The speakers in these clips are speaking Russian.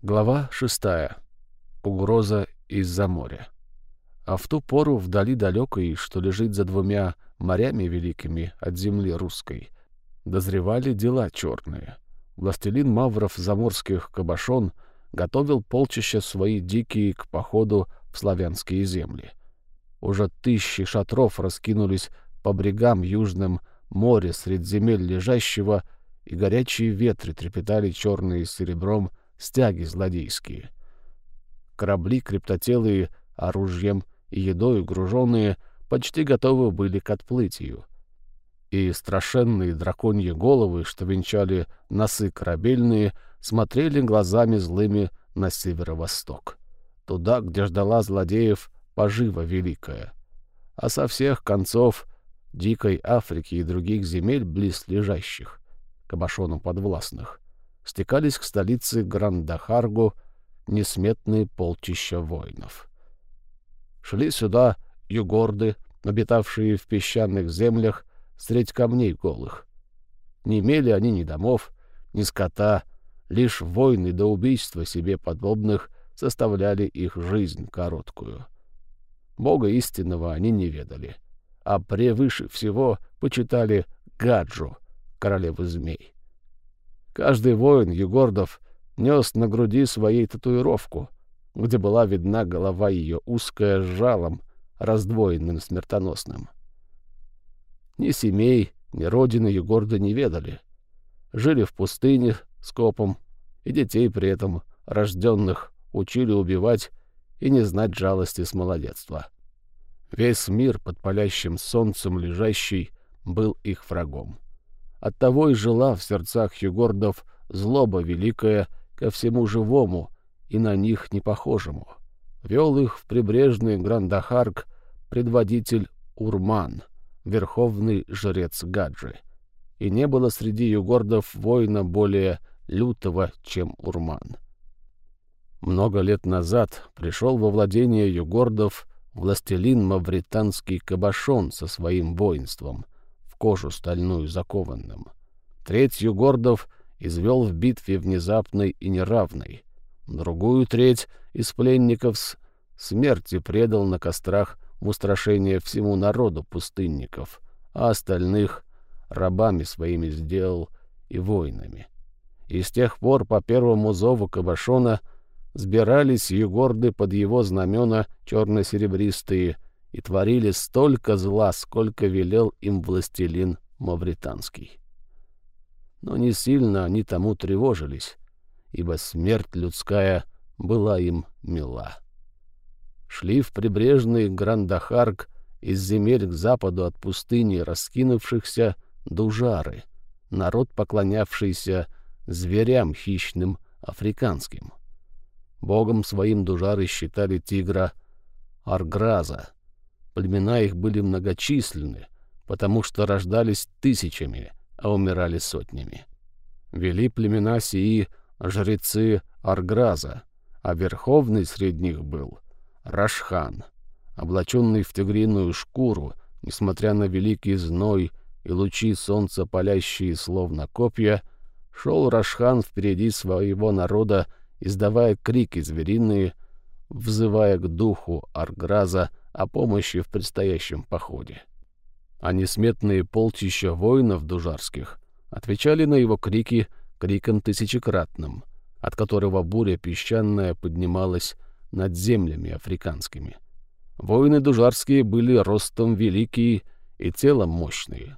Глава шестая. Угроза из-за моря. А в ту пору вдали далекой, что лежит за двумя морями великими от земли русской, дозревали дела черные. Властелин Мавров заморских Кабашон готовил полчища свои дикие к походу в славянские земли. Уже тысячи шатров раскинулись по брегам южным моря средь земель лежащего, и горячие ветры трепетали черные серебром стяги злодейские. Корабли крептотелые оружием и едой груженные почти готовы были к отплытию. И страшенные драконьи головы, что венчали носы корабельные, смотрели глазами злыми на северо-восток, туда, где ждала злодеев пожива великая. А со всех концов дикой Африки и других земель близ лежащих, кабашону подвластных, стекались к столице Грандахаргу несметные полчища воинов. Шли сюда югорды, обитавшие в песчаных землях средь камней голых. Не имели они ни домов, ни скота, лишь войны до убийства себе подобных составляли их жизнь короткую. Бога истинного они не ведали, а превыше всего почитали Гаджу, королеву змей. Каждый воин Югордов нес на груди своей татуировку, где была видна голова ее узкая с жалом, раздвоенным смертоносным. Ни семей, ни родины Югорда не ведали. Жили в пустыне с копом, и детей при этом, рожденных, учили убивать и не знать жалости с малолетства. Весь мир под палящим солнцем лежащий был их врагом. Оттого и жила в сердцах югордов злоба великая ко всему живому и на них непохожему. Вел их в прибрежный Грандахарк предводитель Урман, верховный жрец Гаджи. И не было среди югордов воина более лютого, чем Урман. Много лет назад пришел во владение югордов властелин мавританский Кабашон со своим воинством — кожу стальную закованным. Треть югордов извел в битве внезапной и неравной. Другую треть из пленников с смерти предал на кострах в устрашение всему народу пустынников, а остальных рабами своими сделал и воинами. И с тех пор по первому зову Кабашона сбирались югорды под его знамена черно-серебристые — и творили столько зла, сколько велел им властелин мавританский. Но не сильно они тому тревожились, ибо смерть людская была им мила. Шли в прибрежный Грандахарк из земель к западу от пустыни раскинувшихся дужары, народ, поклонявшийся зверям хищным африканским. Богом своим дужары считали тигра Арграза, Племена их были многочисленны, потому что рождались тысячами, а умирали сотнями. Вели племена сии жрецы Арграза, а верховный среди них был Рашхан, облаченный в тигриную шкуру, несмотря на великий зной и лучи солнца, палящие словно копья, шел Рашхан впереди своего народа, издавая крики звериные, взывая к духу Арграза о помощи в предстоящем походе. А несметные полчища воинов дужарских отвечали на его крики криком тысячекратным, от которого буря песчаная поднималась над землями африканскими. Воины дужарские были ростом великие и телом мощные.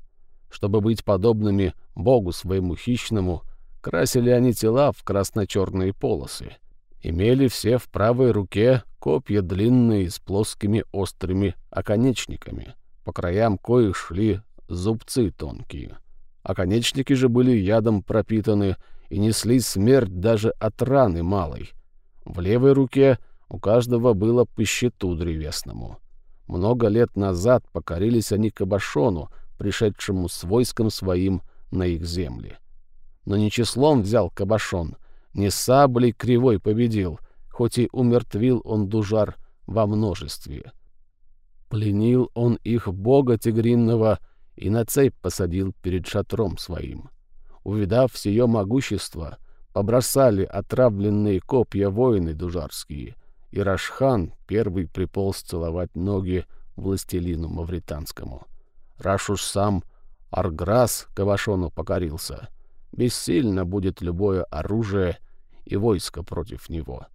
Чтобы быть подобными богу своему хищному, красили они тела в красно-черные полосы — имели все в правой руке копья длинные с плоскими острыми оконечниками, по краям коих шли зубцы тонкие. Оконечники же были ядом пропитаны и несли смерть даже от раны малой. В левой руке у каждого было по щиту древесному. Много лет назад покорились они Кабашону, пришедшему с войском своим на их земли. Но не числом взял Кабашон — не саблей кривой победил, хоть и умертвил он дужар во множестве. Пленил он их бога тигринного и на цепь посадил перед шатром своим. Увидав сие могущество, побросали отравленные копья воины дужарские, и Рашхан первый приполз целовать ноги властелину мавританскому. Раш уж сам Арграс Кавашону покорился. Бессильно будет любое оружие и войско против него.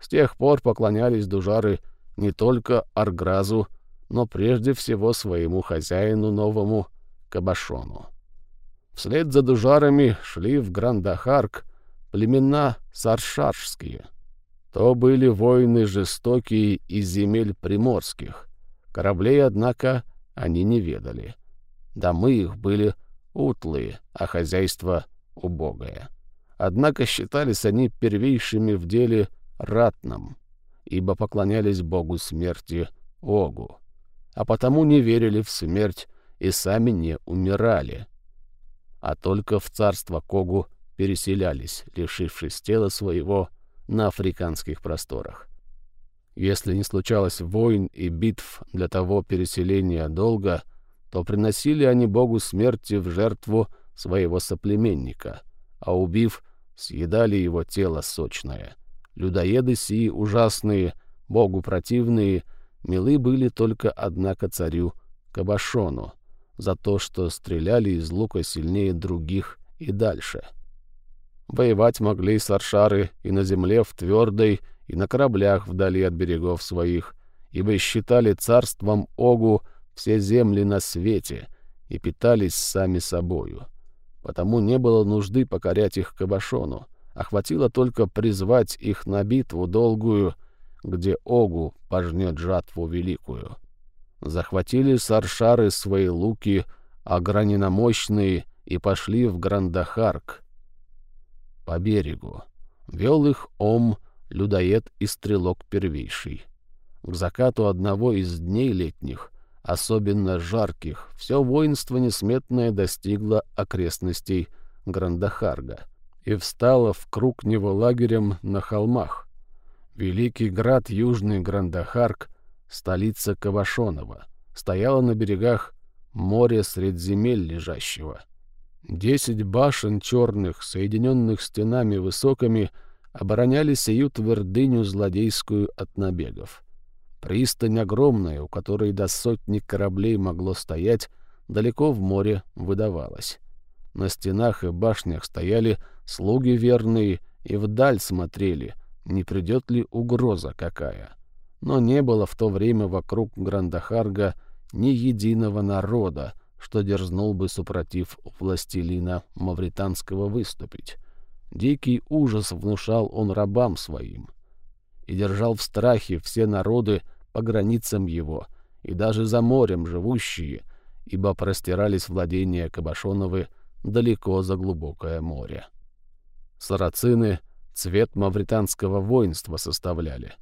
С тех пор поклонялись дужары не только Аргразу, но прежде всего своему хозяину новому Кабашону. Вслед за дужарами шли в Грандахарк племена саршаршские. То были воины жестокие из земель приморских. Кораблей, однако, они не ведали. Домы их были утлые, а хозяйство убогое. Однако считались они первейшими в деле ратном, ибо поклонялись богу смерти Огу, а потому не верили в смерть и сами не умирали, а только в царство Когу переселялись, лишившись тела своего на африканских просторах. Если не случалось войн и битв для того переселения долго, то приносили они Богу смерти в жертву своего соплеменника, а убив, съедали его тело сочное. Людоеды сии ужасные, Богу противные, милы были только, однако, царю Кабашону, за то, что стреляли из лука сильнее других и дальше. Воевать могли саршары и на земле в твердой, и на кораблях вдали от берегов своих, ибо считали царством Огу все земли на свете и питались сами собою. Потому не было нужды покорять их Кабашону, а хватило только призвать их на битву долгую, где Огу пожнет жатву великую. Захватили саршары свои луки, ограненомощные, и пошли в Грандахарк по берегу. Вел их Ом, людоед и стрелок первейший. К закату одного из дней летних особенно жарких, все воинство несметное достигло окрестностей Грандахарга и встало в круг него лагерем на холмах. Великий град Южный Грандахарг, столица Кавашонова, стояла на берегах моря средь земель лежащего. Десять башен черных, соединенных стенами высокими, обороняли сию твердыню злодейскую от набегов. Пристань огромная, у которой до сотни кораблей могло стоять, далеко в море выдавалась. На стенах и башнях стояли слуги верные и вдаль смотрели, не придет ли угроза какая. Но не было в то время вокруг Грандахарга ни единого народа, что дерзнул бы, супротив властелина Мавританского, выступить. Дикий ужас внушал он рабам своим — и держал в страхе все народы по границам его, и даже за морем живущие, ибо простирались владения Кабашоновы далеко за глубокое море. Сарацины цвет мавританского воинства составляли.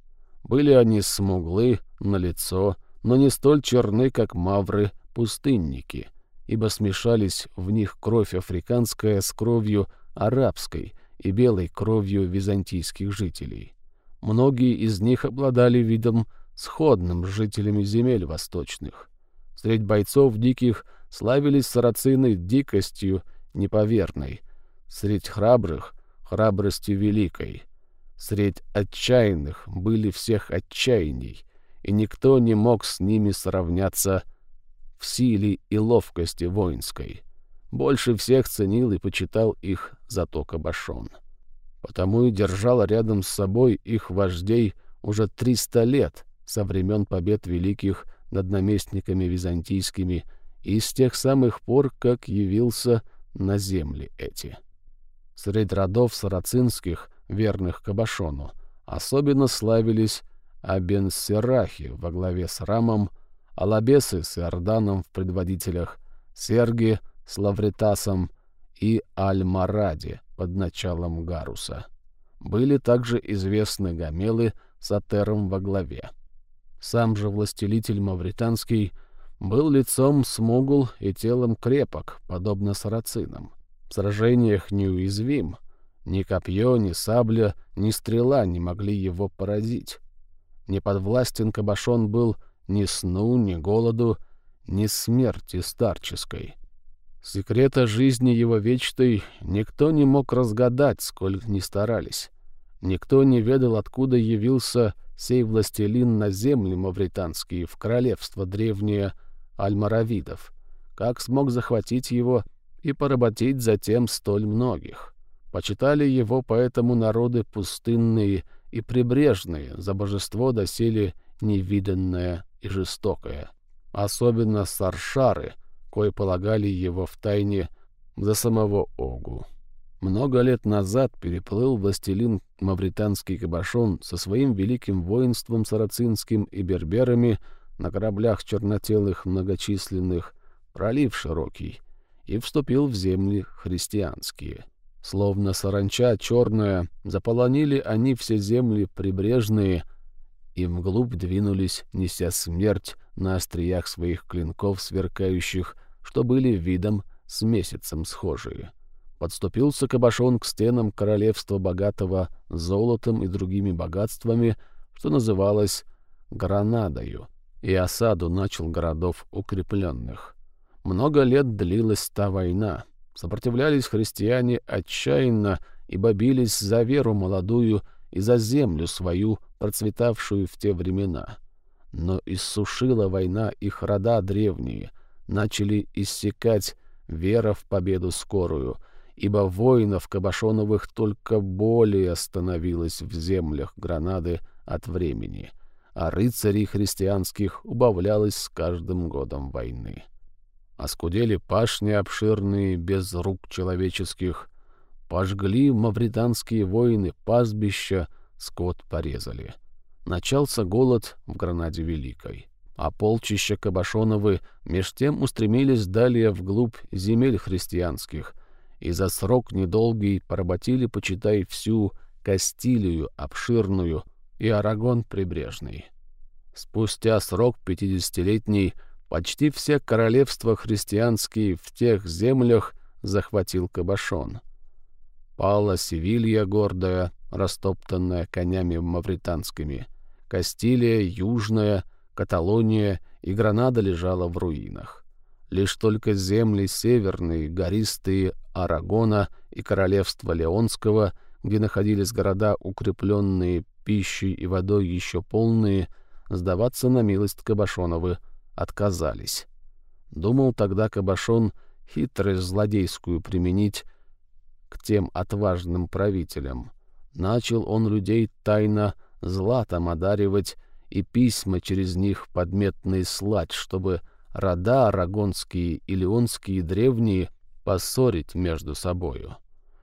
Были они смуглы на лицо, но не столь черны, как мавры-пустынники, ибо смешались в них кровь африканская с кровью арабской и белой кровью византийских жителей. Многие из них обладали видом сходным с жителями земель восточных. Средь бойцов диких славились сарацины дикостью неповерной, средь храбрых — храбростью великой. Средь отчаянных были всех отчаяний, и никто не мог с ними сравняться в силе и ловкости воинской. Больше всех ценил и почитал их Затока Башон потому и держал рядом с собой их вождей уже триста лет со времен побед великих над наместниками византийскими и с тех самых пор, как явился на земли эти. Среди родов сарацинских, верных Кабашону, особенно славились Абен-Серахи во главе с Рамом, Алабесы с Иорданом в предводителях, Серги с Лавритасом и Аль-Маради под началом Гаруса. Были также известны гамелы с Атером во главе. Сам же властелитель мавританский был лицом смугл и телом крепок, подобно сарацинам. В сражениях неуязвим. Ни копье, ни сабля, ни стрела не могли его поразить. Не подвластен Кабашон был ни сну, ни голоду, ни смерти старческой. Секрета жизни его вечной никто не мог разгадать, сколь ни старались. Никто не ведал, откуда явился сей властелин на земли мавританские, в королевство древнее Альмаравидов, как смог захватить его и поработить затем столь многих. Почитали его поэтому народы пустынные и прибрежные, за божество доселе невиданное и жестокое. Особенно саршары, кои полагали его в тайне за самого Огу. Много лет назад переплыл властелин мавританский Кабашон со своим великим воинством сарацинским и берберами на кораблях чернотелых многочисленных, пролив широкий, и вступил в земли христианские. Словно саранча черная, заполонили они все земли прибрежные и вглубь двинулись, неся смерть на остриях своих клинков сверкающих, что были видом с месяцем схожие. Подступился Кабашон к стенам королевства богатого золотом и другими богатствами, что называлось Гранадою, и осаду начал городов укрепленных. Много лет длилась та война. Сопротивлялись христиане отчаянно, ибо бились за веру молодую и за землю свою, процветавшую в те времена. Но иссушила война их рода древние, начали иссякать вера в победу скорую — ибо воинов Кабашоновых только более становилось в землях Гранады от времени, а рыцарей христианских убавлялось с каждым годом войны. Оскудели пашни обширные, без рук человеческих, пожгли мавританские воины пастбища, скот порезали. Начался голод в Гранаде Великой а полчища Кабашоновы меж тем устремились далее вглубь земель христианских, и за срок недолгий поработили, почитай, всю Кастилию обширную и Арагон прибрежный. Спустя срок пятидесятилетний почти все королевства христианские в тех землях захватил Кабашон. Пала Севилья гордая, растоптанная конями мавританскими, Кастилия южная, Каталония и Гранада лежала в руинах. Лишь только земли северные, гористые Арагона и королевства Леонского, где находились города, укрепленные пищей и водой еще полные, сдаваться на милость Кабашоновы отказались. Думал тогда Кабашон хитрость злодейскую применить к тем отважным правителям. Начал он людей тайно златом одаривать и письма через них подметные слать, чтобы рода арагонские и леонские древние поссорить между собою.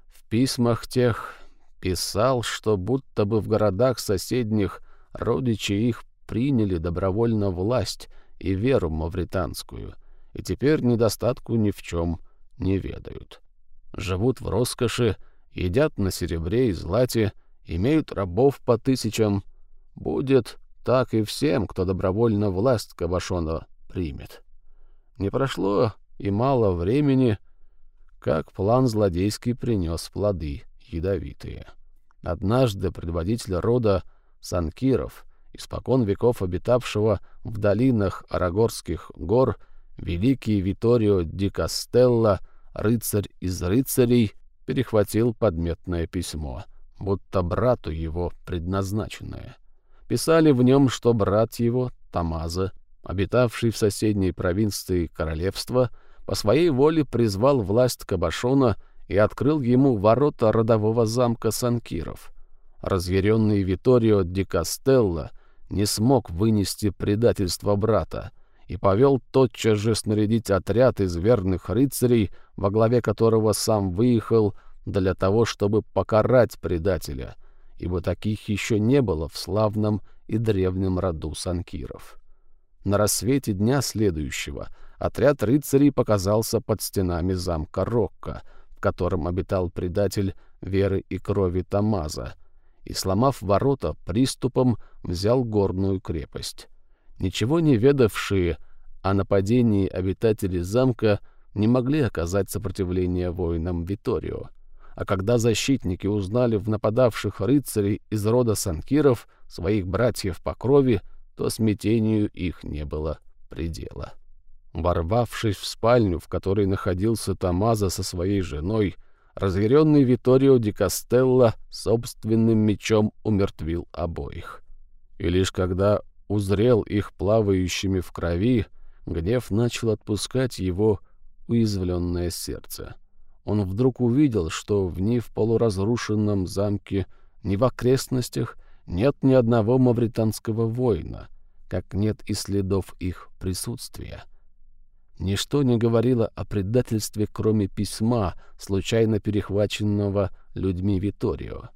В письмах тех писал, что будто бы в городах соседних родичи их приняли добровольно власть и веру мавританскую, и теперь недостатку ни в чем не ведают. Живут в роскоши, едят на серебре и злате, имеют рабов по тысячам. Будет так и всем, кто добровольно власть Кабашона примет. Не прошло и мало времени, как план злодейский принес плоды ядовитые. Однажды предводитель рода Санкиров, испокон веков обитавшего в долинах Арагорских гор, великий Виторио ди Кастелло, рыцарь из рыцарей, перехватил подметное письмо, будто брату его предназначенное. Писали в нем, что брат его, Тамаза, обитавший в соседней провинции королевства, по своей воле призвал власть Кабашона и открыл ему ворота родового замка Санкиров. Разъяренный Виторио ди Кастелло не смог вынести предательство брата и повел тотчас же снарядить отряд из верных рыцарей, во главе которого сам выехал для того, чтобы покарать предателя, ибо таких еще не было в славном и древнем роду Санкиров. На рассвете дня следующего отряд рыцарей показался под стенами замка Рокко, в котором обитал предатель веры и крови Тамаза, и, сломав ворота, приступом взял горную крепость. Ничего не ведавшие о нападении обитатели замка не могли оказать сопротивление воинам Виторио. А когда защитники узнали в нападавших рыцарей из рода Санкиров, своих братьев по крови, то смятению их не было предела. Ворвавшись в спальню, в которой находился Тамаза со своей женой, разъяренный Виторио ди Кастелло собственным мечом умертвил обоих. И лишь когда узрел их плавающими в крови, гнев начал отпускать его уязвленное сердце. Он вдруг увидел, что в ни в полуразрушенном замке, ни в окрестностях нет ни одного мавританского воина, как нет и следов их присутствия. Ничто не говорило о предательстве, кроме письма, случайно перехваченного людьми Виторио.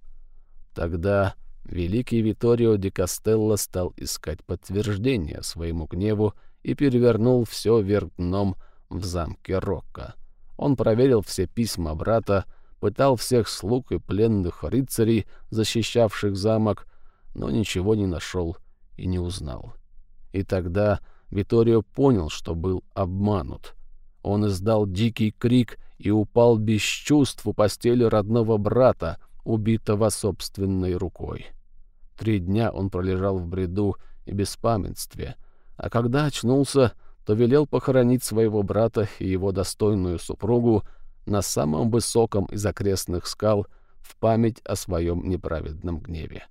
Тогда великий Виторио де Кастелло стал искать подтверждение своему гневу и перевернул все вверх дном в замке Рокко. Он проверил все письма брата, пытал всех слуг и пленных рыцарей, защищавших замок, но ничего не нашел и не узнал. И тогда Виторио понял, что был обманут. Он издал дикий крик и упал без чувств у постели родного брата, убитого собственной рукой. Три дня он пролежал в бреду и беспамятстве, а когда очнулся, то велел похоронить своего брата и его достойную супругу на самом высоком из окрестных скал в память о своем неправедном гневе.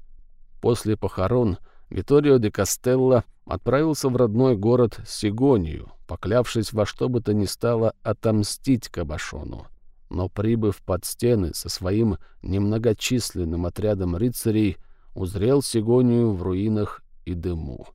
После похорон Виторио де Кастелло отправился в родной город Сигонию, поклявшись во что бы то ни стало отомстить Кабашону. Но, прибыв под стены со своим немногочисленным отрядом рыцарей, узрел Сигонию в руинах и дыму.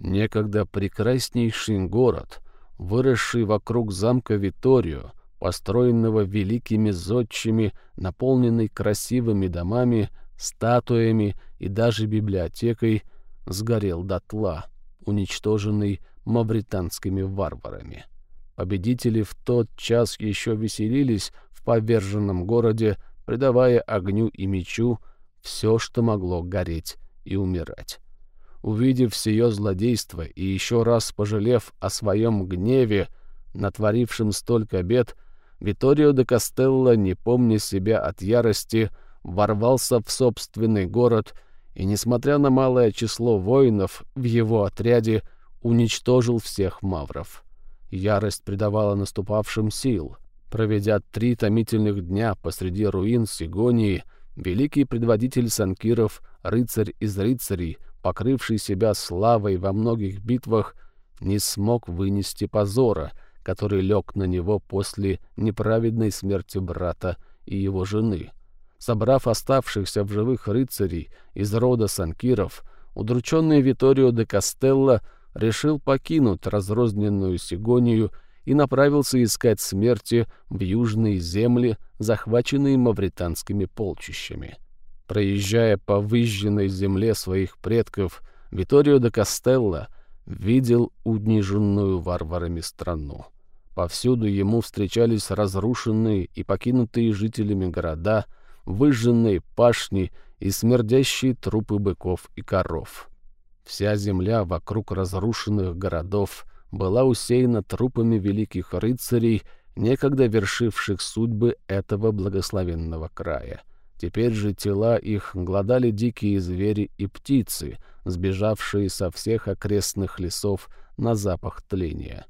Некогда прекраснейший город, выросший вокруг замка Виторио, построенного великими зодчими, наполненный красивыми домами, статуями и даже библиотекой, сгорел дотла, уничтоженный мавританскими варварами. Победители в тот час еще веселились в поверженном городе, придавая огню и мечу все, что могло гореть и умирать. Увидев сие злодейство и еще раз пожалев о своем гневе, натворившем столько бед, Виторио де Кастелло, не помня себя от ярости, ворвался в собственный город и, несмотря на малое число воинов в его отряде, уничтожил всех мавров. Ярость придавала наступавшим сил. Проведя три томительных дня посреди руин Сигонии, великий предводитель санкиров, рыцарь из рыцарей, покрывший себя славой во многих битвах, не смог вынести позора, который лег на него после неправедной смерти брата и его жены. Собрав оставшихся в живых рыцарей из рода санкиров, удрученный Виторио де Кастелло решил покинуть разрозненную Сигонию и направился искать смерти в южные земли, захваченные мавританскими полчищами. Проезжая по выжженной земле своих предков, Виторио де Кастелло видел униженную варварами страну. Повсюду ему встречались разрушенные и покинутые жителями города — выжженные пашни и смердящие трупы быков и коров. Вся земля вокруг разрушенных городов была усеяна трупами великих рыцарей, некогда вершивших судьбы этого благословенного края. Теперь же тела их гладали дикие звери и птицы, сбежавшие со всех окрестных лесов на запах тления.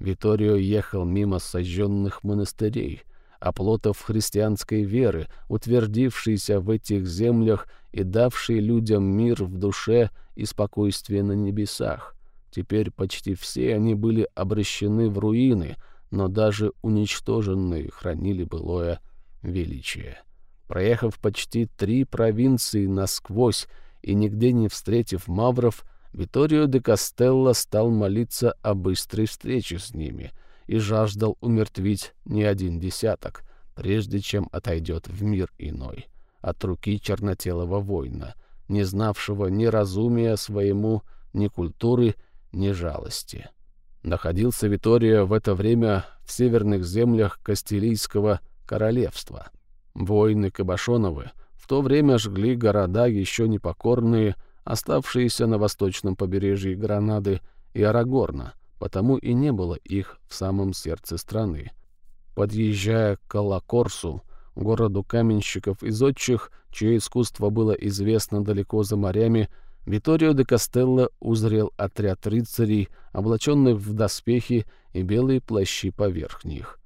Виторио ехал мимо сожженных монастырей — оплотов христианской веры, утвердившейся в этих землях и давшей людям мир в душе и спокойствие на небесах. Теперь почти все они были обращены в руины, но даже уничтоженные хранили былое величие. Проехав почти три провинции насквозь и нигде не встретив мавров, Виторио де Кастелло стал молиться о быстрой встрече с ними — и жаждал умертвить не один десяток, прежде чем отойдет в мир иной, от руки чернотелого воина, не знавшего ни разумия своему, ни культуры, ни жалости. Находился Витория в это время в северных землях Кастилийского королевства. Воины Кабашоновы в то время жгли города еще непокорные, оставшиеся на восточном побережье Гранады и Арагорна, потому и не было их в самом сердце страны. Подъезжая к Калакорсу, городу каменщиков и зодчих, чье искусство было известно далеко за морями, Виторио де Кастелло узрел отряд рыцарей, облаченных в доспехи и белые плащи поверх них.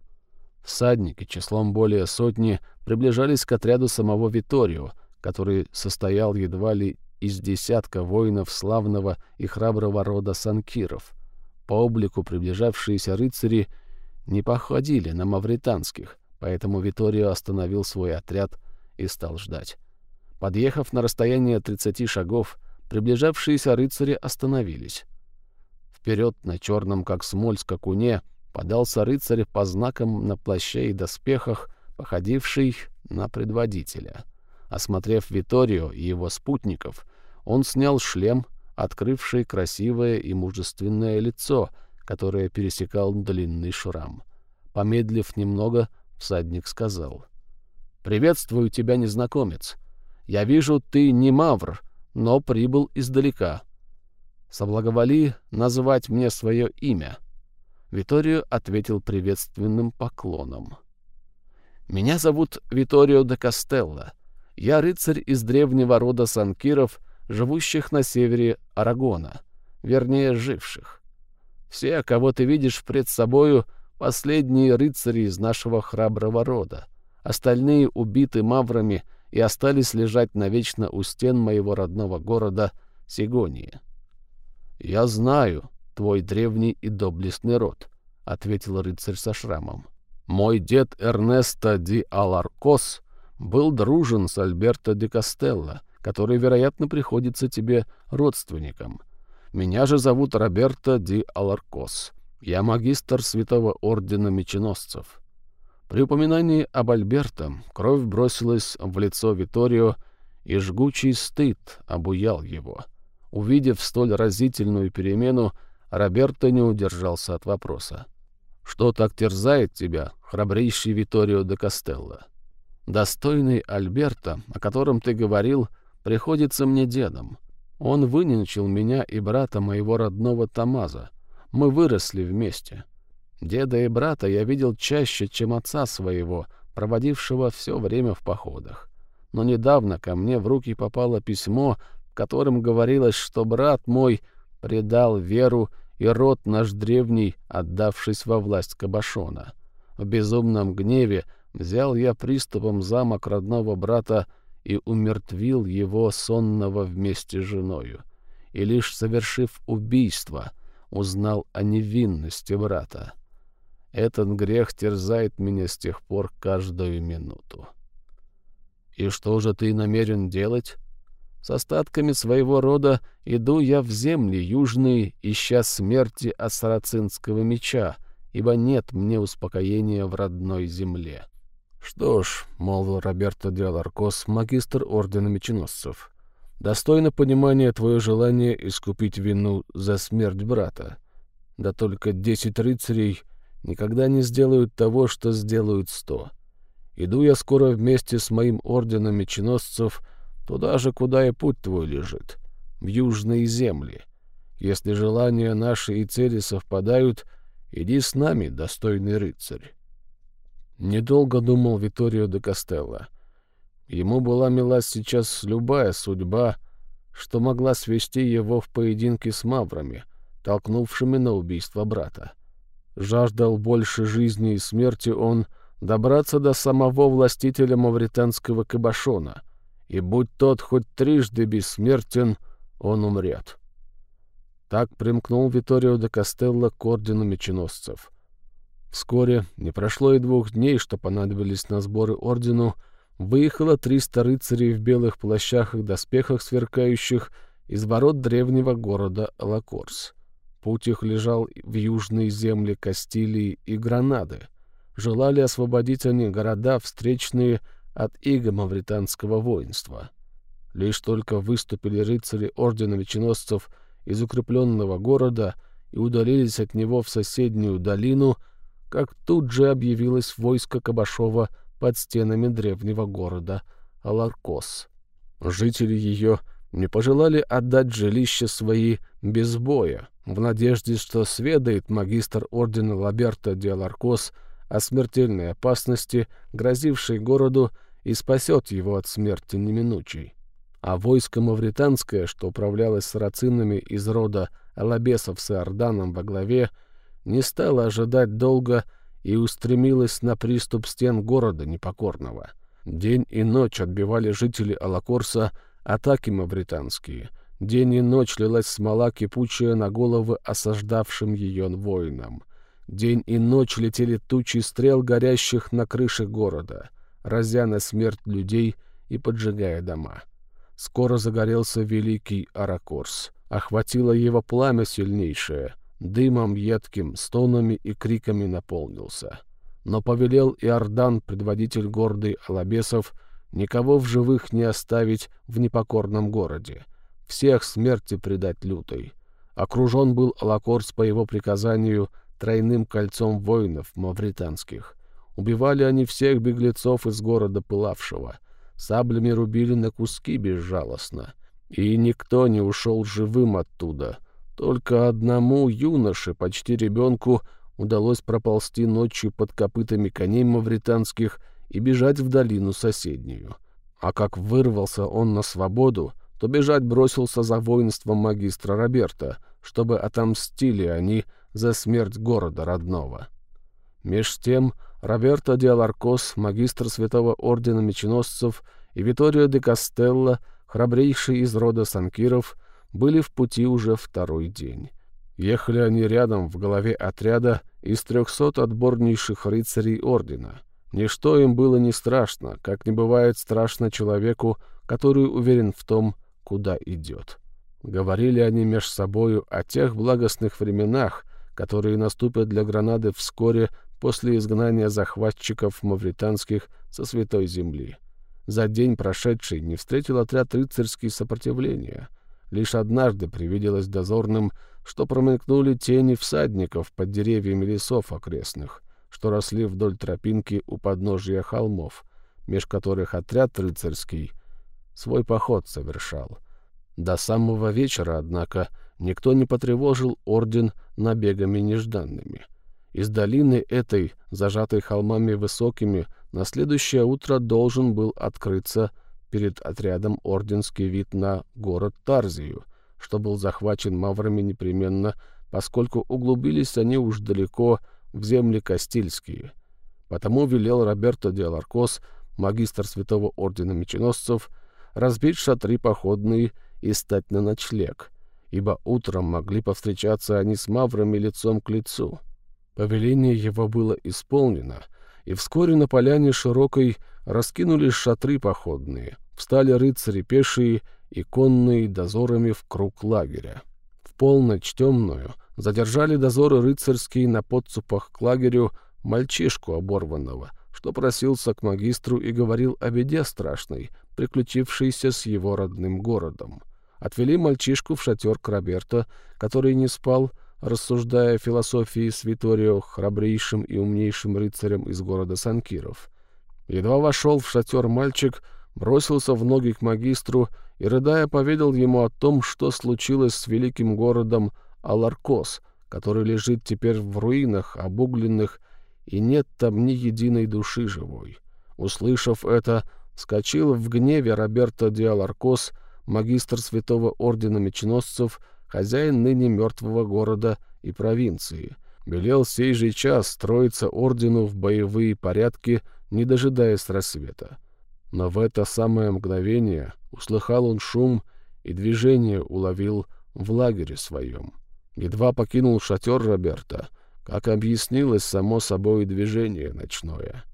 Всадники числом более сотни приближались к отряду самого Виторио, который состоял едва ли из десятка воинов славного и храброго рода санкиров. По облику приближавшиеся рыцари не походили на мавританских, поэтому Виторио остановил свой отряд и стал ждать. Подъехав на расстояние 30 шагов, приближавшиеся рыцари остановились. Вперед на черном, как смоль, скакуне подался рыцарь по знакам на плаще и доспехах, походивший на предводителя. Осмотрев Виторио и его спутников, он снял шлем, открывший красивое и мужественное лицо, которое пересекал длинный шрам. Помедлив немного, всадник сказал. «Приветствую тебя, незнакомец. Я вижу, ты не мавр, но прибыл издалека. Соблаговоли назвать мне свое имя». Виторио ответил приветственным поклоном. «Меня зовут Виторио де Кастелло. Я рыцарь из древнего рода санкиров, живущих на севере Арагона, вернее, живших. Все, кого ты видишь пред собою, последние рыцари из нашего храброго рода. Остальные убиты маврами — и остались лежать навечно у стен моего родного города Сигонии. «Я знаю твой древний и доблестный род», — ответил рыцарь со шрамом. «Мой дед Эрнесто ди Аларкос был дружен с Альберто де Кастелло, который, вероятно, приходится тебе родственником. Меня же зовут Роберто ди Аларкос. Я магистр Святого Ордена Меченосцев. При упоминании об Альберто кровь бросилась в лицо Виторио, и жгучий стыд обуял его. Увидев столь разительную перемену, Роберто не удержался от вопроса. «Что так терзает тебя, храбрейший Виторио де Кастелло? Достойный Альберто, о котором ты говорил, приходится мне дедом. Он выненчил меня и брата моего родного Тамаза. Мы выросли вместе». Деда и брата я видел чаще, чем отца своего, проводившего все время в походах. Но недавно ко мне в руки попало письмо, в котором говорилось, что брат мой предал веру и род наш древний, отдавшись во власть Кабашона. В безумном гневе взял я приступом замок родного брата и умертвил его сонного вместе с женою. И лишь совершив убийство, узнал о невинности брата. Этот грех терзает меня с тех пор каждую минуту. И что же ты намерен делать? С остатками своего рода иду я в земли южные, ища смерти от меча, ибо нет мне успокоения в родной земле. Что ж, — молвил Роберто де Аларкос, магистр Ордена Меченосцев, — достойно понимания твое желание искупить вину за смерть брата. Да только десять рыцарей — никогда не сделают того, что сделают сто. Иду я скоро вместе с моим орденом меченосцев туда же, куда и путь твой лежит, в южные земли. Если желания наши и цели совпадают, иди с нами, достойный рыцарь. Недолго думал Виторио де Кастелло. Ему была мила сейчас любая судьба, что могла свести его в поединке с маврами, толкнувшими на убийство брата. Жаждал больше жизни и смерти он добраться до самого властителя мавританского кабашона, и будь тот хоть трижды бессмертен, он умрет. Так примкнул Виторио де Кастелло к ордену меченосцев. Вскоре, не прошло и двух дней, что понадобились на сборы ордену, выехало триста рыцарей в белых плащах и доспехах сверкающих из ворот древнего города Лакорс. Путь их лежал в южные земли Кастилии и Гранады. Желали освободить они города, встречные от иго мавританского воинства. Лишь только выступили рыцари ордена меченосцев из укрепленного города и удалились от него в соседнюю долину, как тут же объявилось войско Кабашова под стенами древнего города Аларкос. Жители ее не пожелали отдать жилища свои без боя, в надежде, что сведает магистр ордена Лаберто де Ларкос о смертельной опасности, грозившей городу, и спасет его от смерти неминучей. а войско мавританское, что управлялось сарацинами из рода Алабесов с Иорданом во главе, не стало ожидать долго и устремилось на приступ стен города непокорного. День и ночь отбивали жители Алакорса атаки мавританские. День и ночь лилась смола кипучая на головы осаждавшим ее воинам. День и ночь летели тучи стрел, горящих на крыше города, разя на смерть людей и поджигая дома. Скоро загорелся великий Аракорс. Охватило его пламя сильнейшее, дымом едким, стонами и криками наполнился. Но повелел Иордан, предводитель гордый Алабесов, никого в живых не оставить в непокорном городе, всех смерти предать лютой. Окружен был Алакорс по его приказанию тройным кольцом воинов мавританских. Убивали они всех беглецов из города пылавшего — саблями рубили на куски безжалостно. И никто не ушел живым оттуда. Только одному юноше, почти ребенку, удалось проползти ночью под копытами коней мавританских и бежать в долину соседнюю. А как вырвался он на свободу, то бежать бросился за воинством магистра Роберта, чтобы отомстили они за смерть города родного. Меж тем Роберто де Аларкос, магистр Святого Ордена Меченосцев, и Виторио де Кастелло, храбрейший из рода Санкиров, были в пути уже второй день. Ехали они рядом в голове отряда из трехсот отборнейших рыцарей Ордена. Ничто им было не страшно, как не бывает страшно человеку, который уверен в том, куда идет. Говорили они меж собою о тех благостных временах, которые наступят для Гранады вскоре после изгнания захватчиков мавританских со Святой Земли. За день прошедший не встретил отряд рыцарский сопротивления. Лишь однажды привиделось дозорным, что промелькнули тени всадников под деревьями лесов окрестных, что росли вдоль тропинки у подножия холмов, меж которых отряд рыцарский свой поход совершал. До самого вечера, однако, никто не потревожил орден набегами нежданными — из долины этой, зажатой холмами высокими, на следующее утро должен был открыться перед отрядом орденский вид на город Тарзию, что был захвачен маврами непременно, поскольку углубились они уж далеко в земли Кастильские. Потому велел Роберто де Ларкос, магистр Святого Ордена Меченосцев, разбить шатры походные и стать на ночлег, ибо утром могли повстречаться они с маврами лицом к лицу. Повеление его было исполнено, и вскоре на поляне широкой раскинулись шатры походные, встали рыцари пешие и конные дозорами в круг лагеря. В полночь темную задержали дозоры рыцарские на подцупах к лагерю мальчишку оборванного, что просился к магистру и говорил о беде страшной, приключившейся с его родным городом. Отвели мальчишку в шатер к Роберто, который не спал, рассуждая о философии с Виторио, храбрейшим и умнейшим рыцарем из города Санкиров. Едва вошел в шатер мальчик, бросился в ноги к магистру и, рыдая, поведал ему о том, что случилось с великим городом Аларкос, который лежит теперь в руинах, обугленных, и нет там ни единой души живой. Услышав это, вскочил в гневе Роберто де Аларкос, магистр святого ордена меченосцев, хозяин ныне мертвого города и провинции, велел сей же час строиться ордену в боевые порядки, не дожидаясь рассвета. Но в это самое мгновение услыхал он шум и движение уловил в лагере своем. Едва покинул шатер Роберта, как объяснилось само собой движение ночное.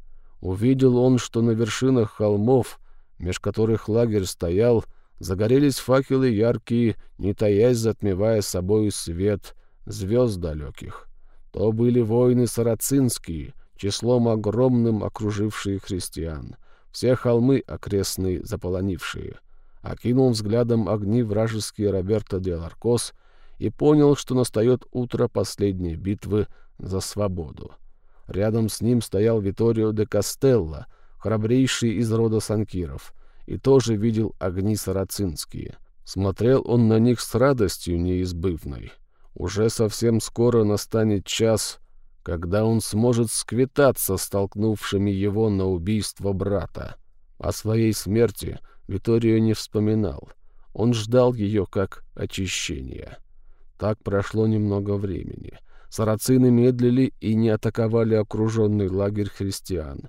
Увидел он, что на вершинах холмов, меж которых лагерь стоял, Загорелись факелы яркие, не таясь, затмевая собою свет звезд далеких. То были воины сарацинские, числом огромным окружившие христиан, все холмы окрестные заполонившие. Окинул взглядом огни вражеские Роберто де Ларкос и понял, что настает утро последней битвы за свободу. Рядом с ним стоял Виторио де Кастелло, храбрейший из рода санкиров — и тоже видел огни сарацинские. Смотрел он на них с радостью неизбывной. Уже совсем скоро настанет час, когда он сможет сквитаться столкнувшими его на убийство брата. О своей смерти Виторио не вспоминал. Он ждал ее как очищения. Так прошло немного времени. Сарацины медлили и не атаковали окруженный лагерь христиан.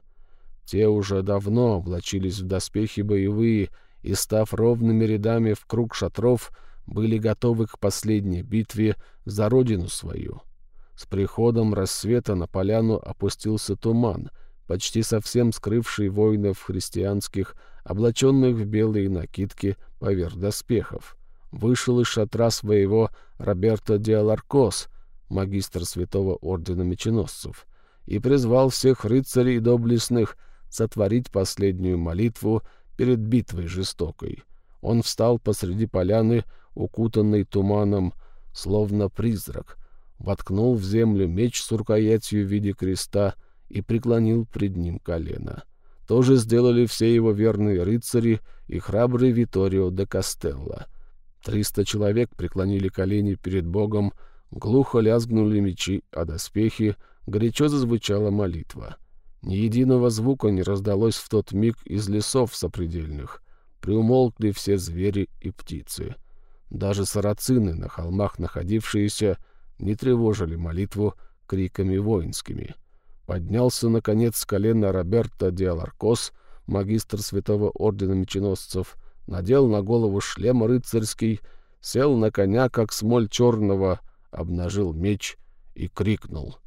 Те уже давно облачились в доспехи боевые и, став ровными рядами в круг шатров, были готовы к последней битве за родину свою. С приходом рассвета на поляну опустился туман, почти совсем скрывший воинов христианских, облаченных в белые накидки поверх доспехов. Вышел из шатра своего Роберто Диаларкос, магистр святого ордена меченосцев, и призвал всех рыцарей доблестных сотворить последнюю молитву перед битвой жестокой. Он встал посреди поляны, укутанный туманом, словно призрак, воткнул в землю меч с рукоятью в виде креста и преклонил пред ним колено. То же сделали все его верные рыцари и храбрый Виторио де Кастелло. Триста человек преклонили колени перед Богом, глухо лязгнули мечи, а доспехи, горячо зазвучала молитва. Ни единого звука не раздалось в тот миг из лесов сопредельных. Приумолкли все звери и птицы. Даже сарацины, на холмах находившиеся, не тревожили молитву криками воинскими. Поднялся, наконец, с колена Роберто Диаларкос, магистр святого ордена меченосцев, надел на голову шлем рыцарский, сел на коня, как смоль черного, обнажил меч и крикнул.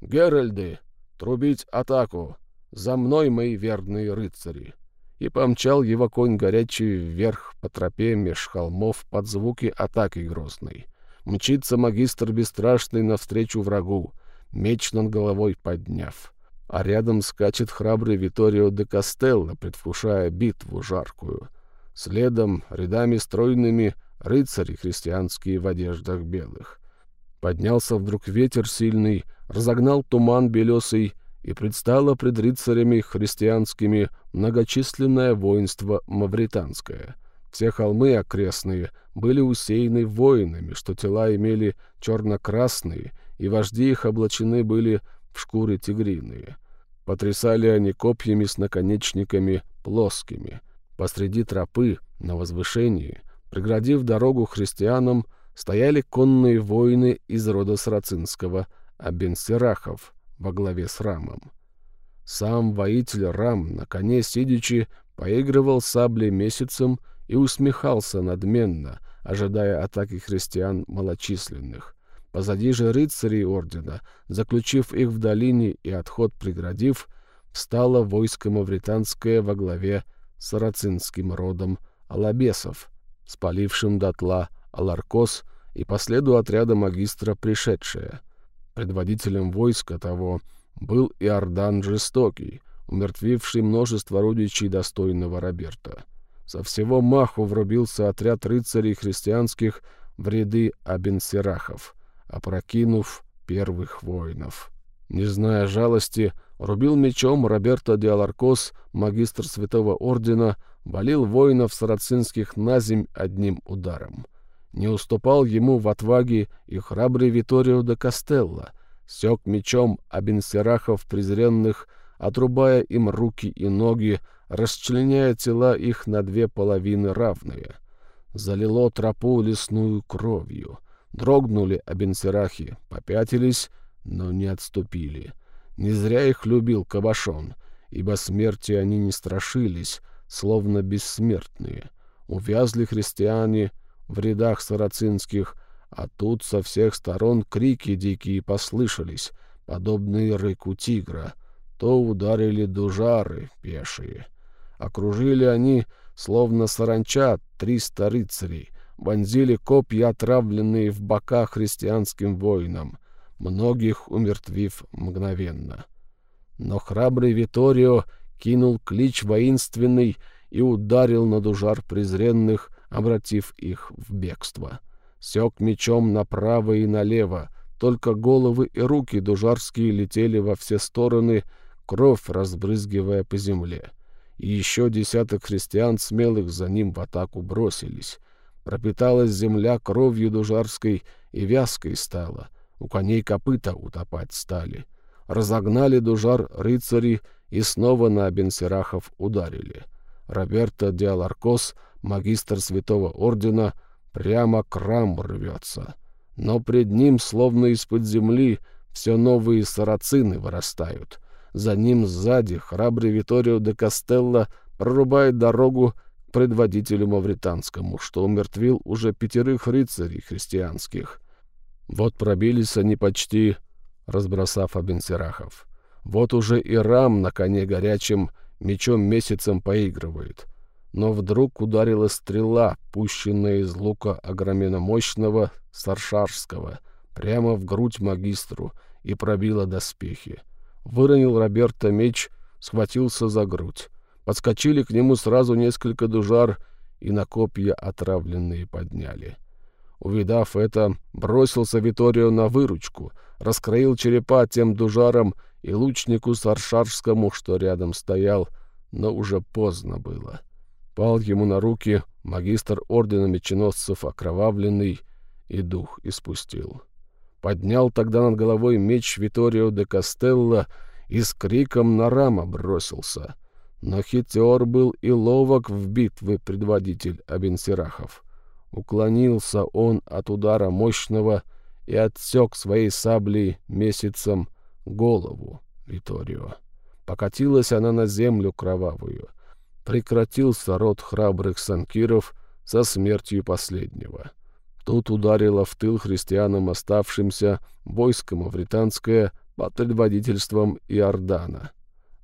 «Геральды, трубить атаку! За мной, мои верные рыцари!» и помчал его конь горячий вверх по тропе меж холмов под звуки атаки грозной. Мчится магистр бесстрашный навстречу врагу, меч над головой подняв. А рядом скачет храбрый Виторио де Кастелло, предвкушая битву жаркую. Следом, рядами стройными, рыцари христианские в одеждах белых. Поднялся вдруг ветер сильный, разогнал туман белесый, и предстало пред рыцарями христианскими многочисленное воинство мавританское. Все холмы окрестные были усеяны воинами, что тела имели черно-красные, и вожди их облачены были в шкуры тигриные. Потрясали они копьями с наконечниками плоскими. Посреди тропы, на возвышении, преградив дорогу христианам, стояли конные воины из рода Срацинского, Абенсерахов, во главе с Рамом. Сам воитель Рам, на коне сидячи, поигрывал саблей месяцем и усмехался надменно, ожидая атаки христиан малочисленных. Позади же рыцарей ордена, заключив их в долине и отход преградив, встало войско мавританское во главе с сарацинским родом Алабесов, спалившим дотла Аларкос и по следу отряда магистра пришедшее — Предводителем войска того был Иордан Жестокий, умертвивший множество родичей достойного Роберта. Со всего маху врубился отряд рыцарей христианских в ряды абенсерахов, опрокинув первых воинов. Не зная жалости, рубил мечом Роберто де Аларкос, магистр Святого Ордена, валил воинов сарацинских наземь одним ударом. Не уступал ему в отваге и храбрый Виторио де Кастелло, сёк мечом абенсерахов презренных, отрубая им руки и ноги, расчленяя тела их на две половины равные. Залило тропу лесную кровью. Дрогнули абенсерахи, попятились, но не отступили. Не зря их любил Кабашон, ибо смерти они не страшились, словно бессмертные. Увязли христиане — в рядах сарацинских, а тут со всех сторон крики дикие послышались, подобные рыку тигра. То ударили дужары пешие. Окружили они, словно саранча, триста рыцарей, вонзили копья, отравленные в бока христианским воинам, многих умертвив мгновенно. Но храбрый Виторио кинул клич воинственный и ударил на дужар презренных, обратив их в бегство. Сек мечом направо и налево, только головы и руки дужарские летели во все стороны, кровь разбрызгивая по земле. И еще десяток христиан смелых за ним в атаку бросились. Пропиталась земля кровью дужарской и вязкой стала. У коней копыта утопать стали. Разогнали дужар рыцари и снова на Абенсерахов ударили. Роберто де Аларкос, магистр Святого Ордена, прямо к раму рвется. Но пред ним, словно из-под земли, все новые сарацины вырастают. За ним сзади храбрый Виторио де Кастелло прорубает дорогу к предводителю мавританскому, что умертвил уже пятерых рыцарей христианских. Вот пробились они почти, разбросав Абенсерахов. Вот уже и рам на коне горячим мечом месяцем поигрывает. Но вдруг ударила стрела, пущенная из лука огроменно мощного Саршарского, прямо в грудь магистру, и пробила доспехи. Выронил Роберто меч, схватился за грудь. Подскочили к нему сразу несколько дужар и на копья отравленные подняли. Увидав это, бросился Виторио на выручку, раскроил черепа тем дужаром и лучнику Саршарскому, что рядом стоял, но уже поздно было. Пал ему на руки магистр ордена меченосцев окровавленный и дух испустил. Поднял тогда над головой меч Виторио де Кастелло и с криком на рама бросился. Но хитер был и ловок в битве предводитель Абенсирахов. Уклонился он от удара мощного и отсек своей саблей месяцем голову Виторио. Покатилась она на землю кровавую. Прекратился род храбрых санкиров со смертью последнего. Тут ударило в тыл христианам оставшимся войско мавританское под предводительством Иордана.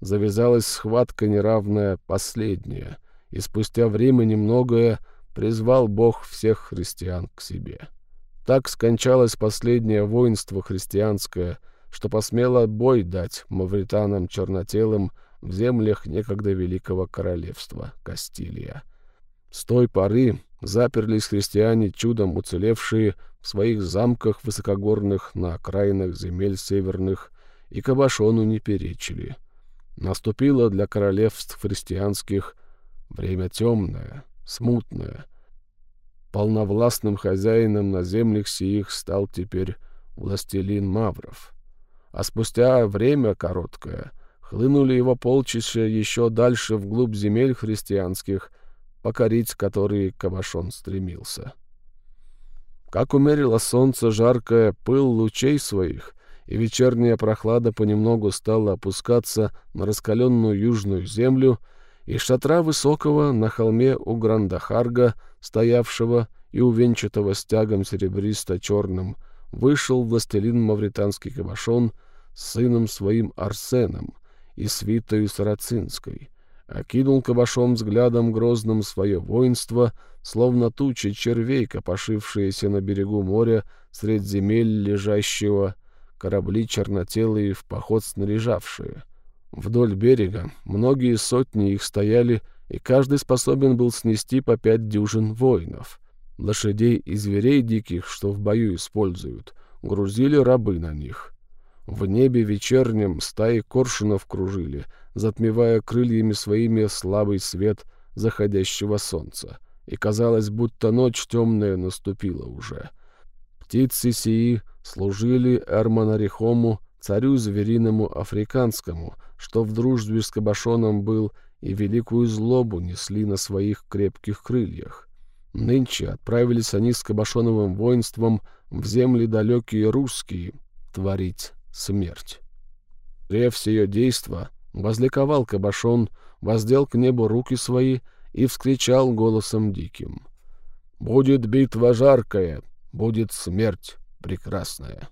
Завязалась схватка неравная, последняя, и спустя время немногое призвал Бог всех христиан к себе. Так скончалось последнее воинство христианское — что посмело бой дать мавританам чернотелым в землях некогда великого королевства Кастилия. С той поры заперлись христиане, чудом уцелевшие в своих замках высокогорных на окраинах земель северных, и Кабашону не перечили. Наступило для королевств христианских время темное, смутное. Полновластным хозяином на землях сиих стал теперь властелин Мавров — а спустя время короткое хлынули его полчища еще дальше вглубь земель христианских, покорить которые Кабашон стремился. Как умерило солнце жаркое пыл лучей своих, и вечерняя прохлада понемногу стала опускаться на раскаленную южную землю, и шатра высокого на холме у Грандахарга, стоявшего и увенчатого стягом серебристо-черным, вышел властелин мавританский Кабашон с сыном своим Арсеном и свитою Сарацинской, окинул Кабашом взглядом грозным свое воинство, словно тучи червей, копошившиеся на берегу моря средь земель лежащего, корабли чернотелые в поход снаряжавшие. Вдоль берега многие сотни их стояли, и каждый способен был снести по пять дюжин воинов — Лошадей и зверей диких, что в бою используют, грузили рабы на них. В небе вечернем стаи коршунов кружили, затмевая крыльями своими слабый свет заходящего солнца. И казалось, будто ночь темная наступила уже. Птицы сии служили Эрмонарихому, царю звериному африканскому, что в дружбе с Кабашоном был, и великую злобу несли на своих крепких крыльях. Нынче отправились они с Кабашоновым воинством в земли далекие русские творить смерть. Рев сие действа возликовал Кабашон, воздел к небу руки свои и вскричал голосом диким. «Будет битва жаркая, будет смерть прекрасная».